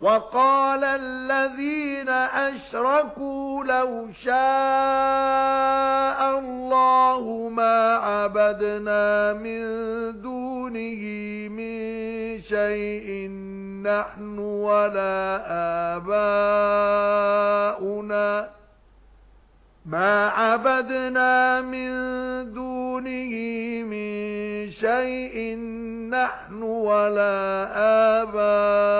وَقَالَ الَّذِينَ أَشْرَكُوا لَوْ شَاءَ اللَّهُ مَا عَبَدْنَا مِن دُونِهِ مِن شَيْءٍ نَّحْنُ وَلَا آبَاؤُنَا مَا عَبَدْنَا مِن دُونِهِ مِن شَيْءٍ نَّحْنُ وَلَا آبَاؤُنَا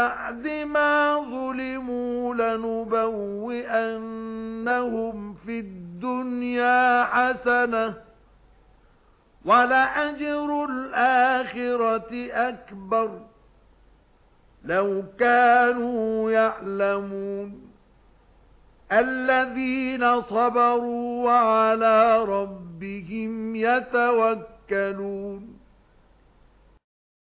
بَعْدِ مَا ظُلِمُوا لَنُبَوِّئَنَّهُمْ فِي الدُّنْيَا حَسَنَةً وَلَأَجْرُ الْآخِرَةِ أَكْبَرُ لَوْ كَانُوا يَعْلَمُونَ الَّذِينَ صَبَرُوا وَعَلَى رَبِّهِمْ يَتَوَكَّلُونَ